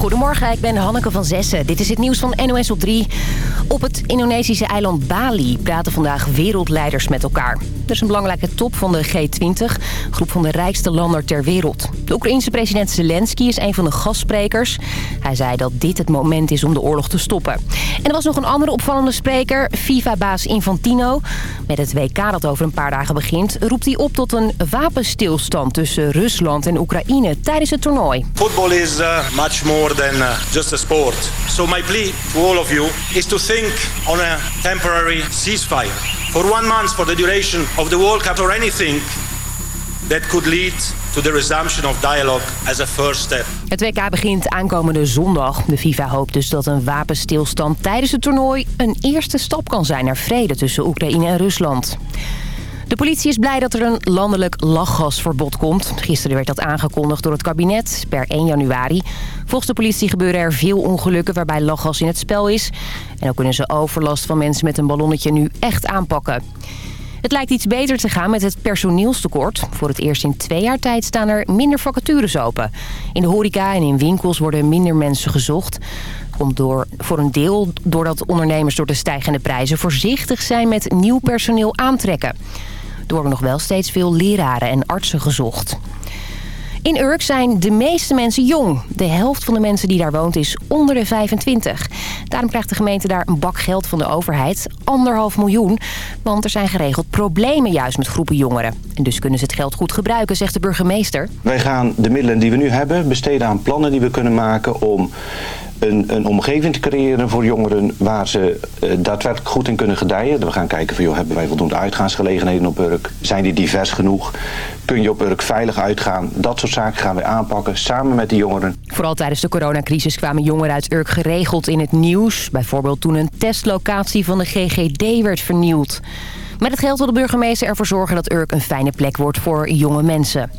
Goedemorgen, ik ben Hanneke van Zessen. Dit is het nieuws van NOS op 3. Op het Indonesische eiland Bali praten vandaag wereldleiders met elkaar. Er is een belangrijke top van de G20, groep van de rijkste landen ter wereld. De Oekraïense president Zelensky is een van de gastsprekers. Hij zei dat dit het moment is om de oorlog te stoppen. En er was nog een andere opvallende spreker, FIFA-baas Infantino. Met het WK dat over een paar dagen begint... roept hij op tot een wapenstilstand tussen Rusland en Oekraïne tijdens het toernooi. Football is uh, much more than uh, just a sport. So my plea to all of you is to think on a temporary ceasefire. For one month, for the duration of the World Cup or anything that could lead to the resumption of dialogue as a first step. Het WK begint aankomende zondag. De FIFA hoopt dus dat een wapenstilstand tijdens het toernooi... een eerste stap kan zijn naar vrede tussen Oekraïne en Rusland. De politie is blij dat er een landelijk lachgasverbod komt. Gisteren werd dat aangekondigd door het kabinet per 1 januari. Volgens de politie gebeuren er veel ongelukken waarbij lachgas in het spel is. En ook kunnen ze overlast van mensen met een ballonnetje nu echt aanpakken. Het lijkt iets beter te gaan met het personeelstekort. Voor het eerst in twee jaar tijd staan er minder vacatures open. In de horeca en in winkels worden minder mensen gezocht. Komt door, voor een deel doordat ondernemers door de stijgende prijzen voorzichtig zijn met nieuw personeel aantrekken. Worden nog wel steeds veel leraren en artsen gezocht. In Urk zijn de meeste mensen jong. De helft van de mensen die daar woont is onder de 25. Daarom krijgt de gemeente daar een bak geld van de overheid. Anderhalf miljoen. Want er zijn geregeld problemen juist met groepen jongeren. En dus kunnen ze het geld goed gebruiken, zegt de burgemeester. Wij gaan de middelen die we nu hebben besteden aan plannen die we kunnen maken om een, een omgeving te creëren voor jongeren waar ze uh, daadwerkelijk goed in kunnen gedijen. We gaan kijken van, joh, hebben wij voldoende uitgaansgelegenheden op Urk? Zijn die divers genoeg? Kun je op Urk veilig uitgaan? Dat soort zaken gaan we aanpakken samen met de jongeren. Vooral tijdens de coronacrisis kwamen jongeren uit Urk geregeld in het nieuws. Bijvoorbeeld toen een testlocatie van de GGD werd vernieuwd. Met het geld wil de burgemeester ervoor zorgen dat Urk een fijne plek wordt voor jonge mensen.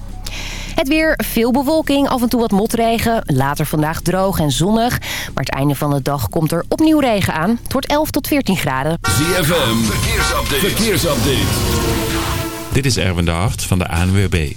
Het weer, veel bewolking, af en toe wat motregen. Later vandaag droog en zonnig. Maar het einde van de dag komt er opnieuw regen aan. Het wordt 11 tot 14 graden. ZFM, verkeersupdate. verkeersupdate. Dit is Erwin de Hart van de ANWB.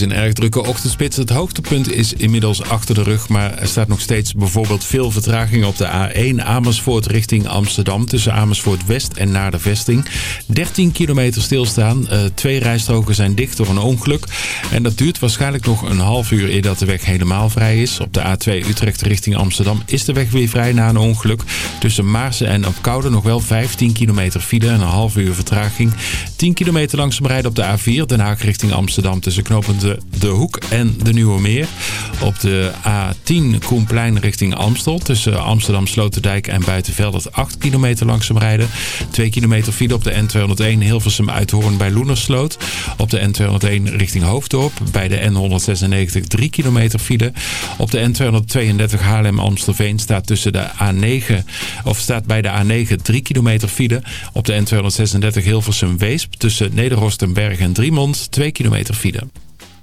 Een erg drukke ochtendspits. Het hoogtepunt is inmiddels achter de rug, maar er staat nog steeds bijvoorbeeld veel vertraging op de A1 Amersfoort richting Amsterdam tussen Amersfoort West en naar de vesting. 13 kilometer stilstaan. Uh, twee rijstroken zijn dicht door een ongeluk. En dat duurt waarschijnlijk nog een half uur eer dat de weg helemaal vrij is. Op de A2 Utrecht richting Amsterdam is de weg weer vrij na een ongeluk. Tussen Maarsen en Opkoude nog wel 15 kilometer file en een half uur vertraging. 10 kilometer langzaam rijden op de A4 Den Haag richting Amsterdam tussen knooppunt de, Hoek en de Nieuwe Meer. Op de A10 Koenplein richting Amstel. Tussen Amsterdam Sloterdijk en Buitenveldert 8 kilometer langzaam rijden. 2 kilometer file op de N201 Hilversum Uithoorn bij Loenersloot. Op de N201 richting Hoofddorp. Bij de N196 3 kilometer file. Op de N232 Haarlem Amstelveen staat tussen de A9 of staat bij de A9 3 kilometer file. Op de N236 Hilversum Weesp tussen Nederhorstenberg en Driemond 2 kilometer file.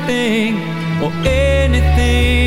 Everything or anything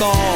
a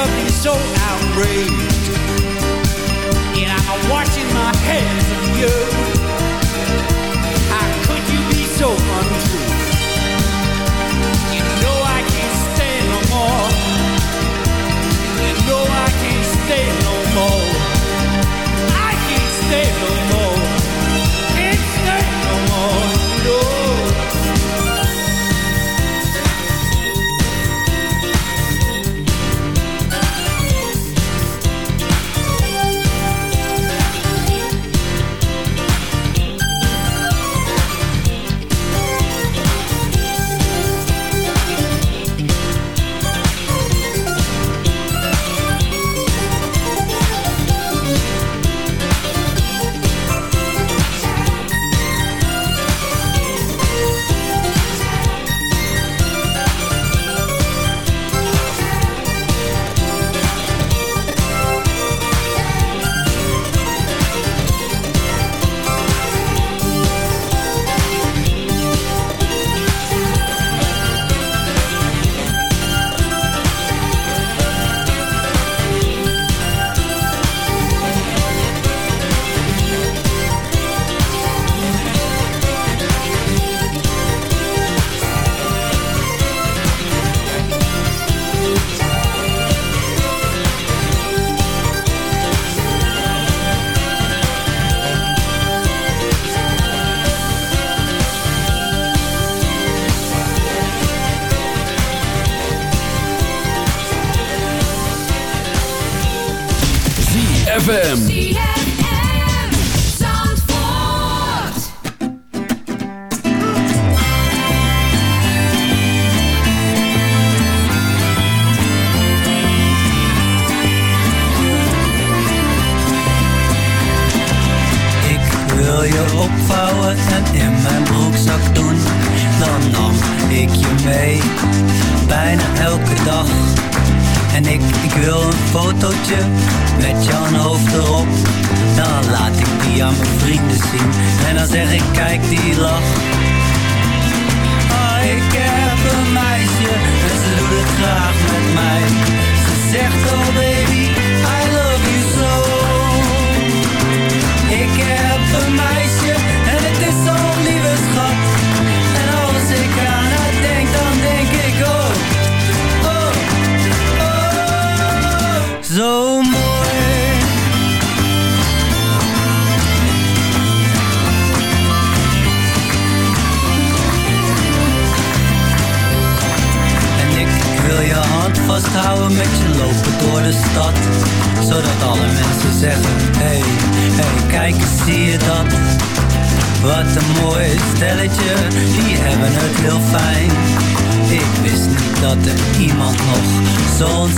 never been so outraged. And I'm washing my hands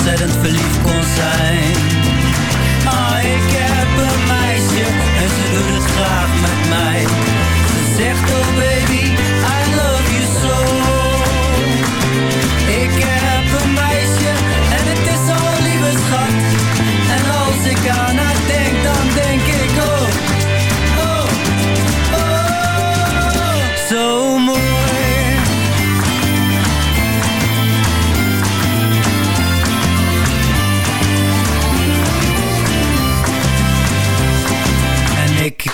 ontzettend verliefd kon zijn. maar ik heb een meisje en ze doet het graag met mij. Ze zegt, oh baby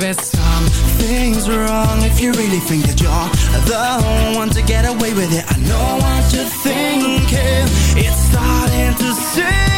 baby, something's wrong If you really think that you're the one to get away with it. I know what you're thinking. It's starting to sink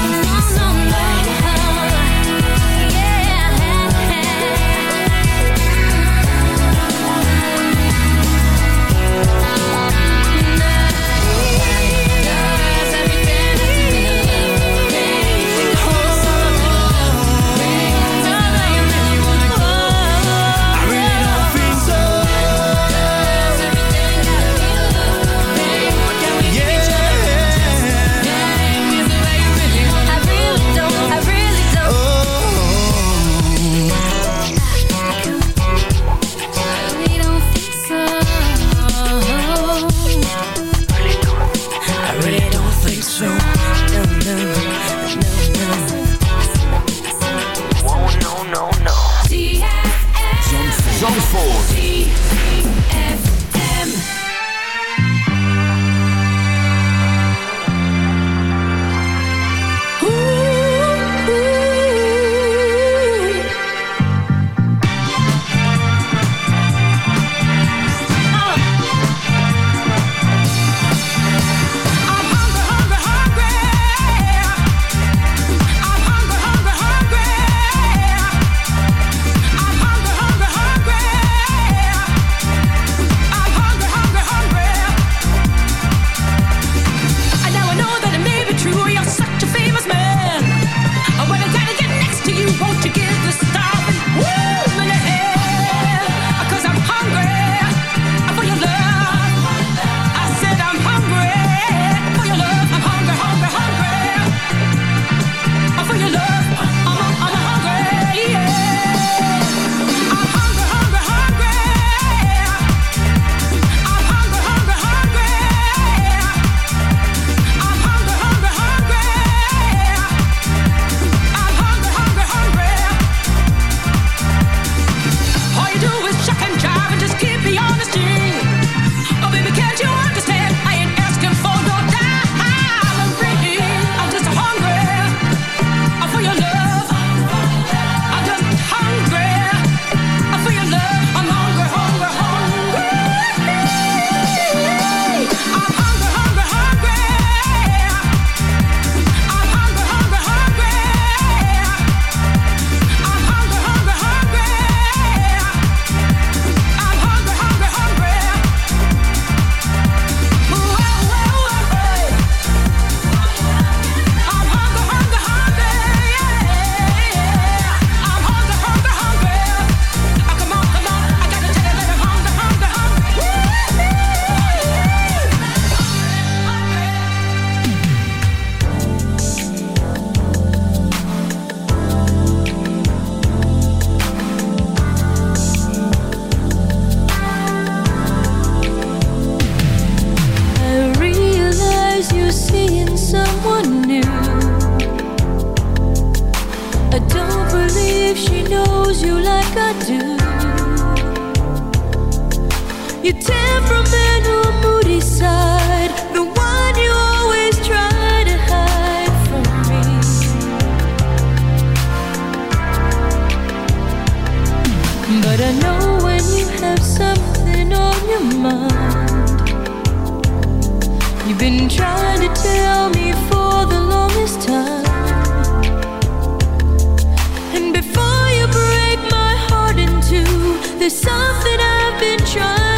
something I've been trying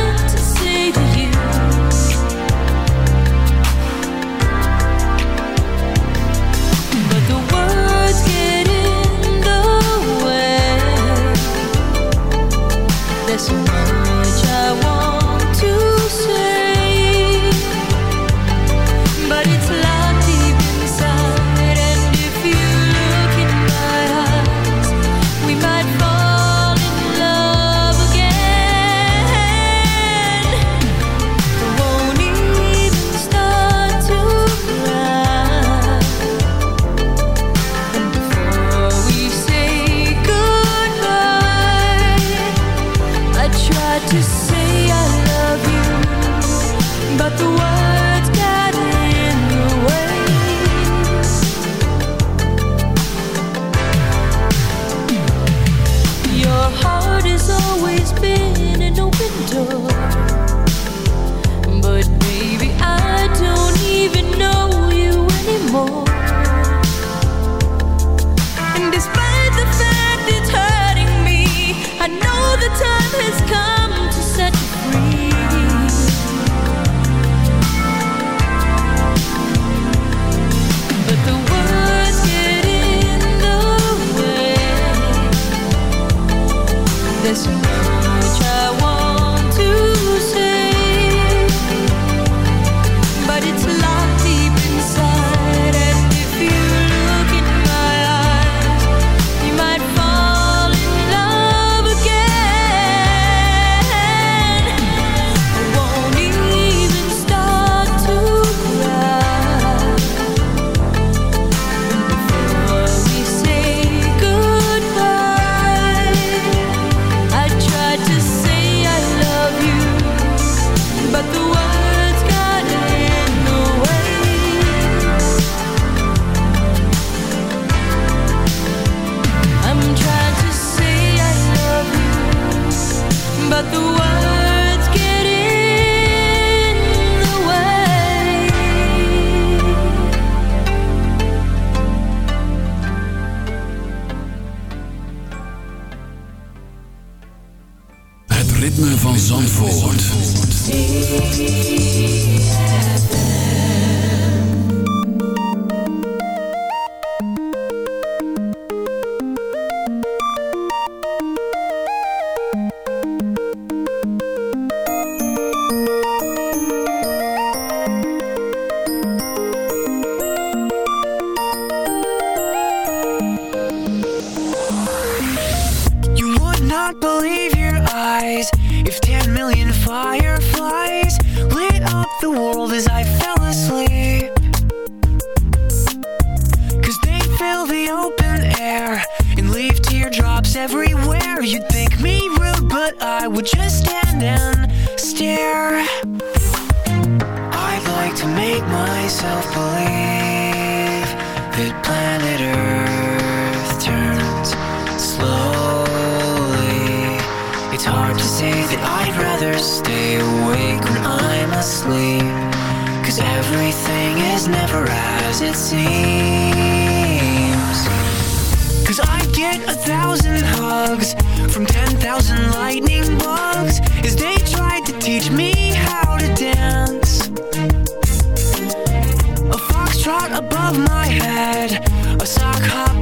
a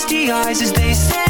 misty eyes as they said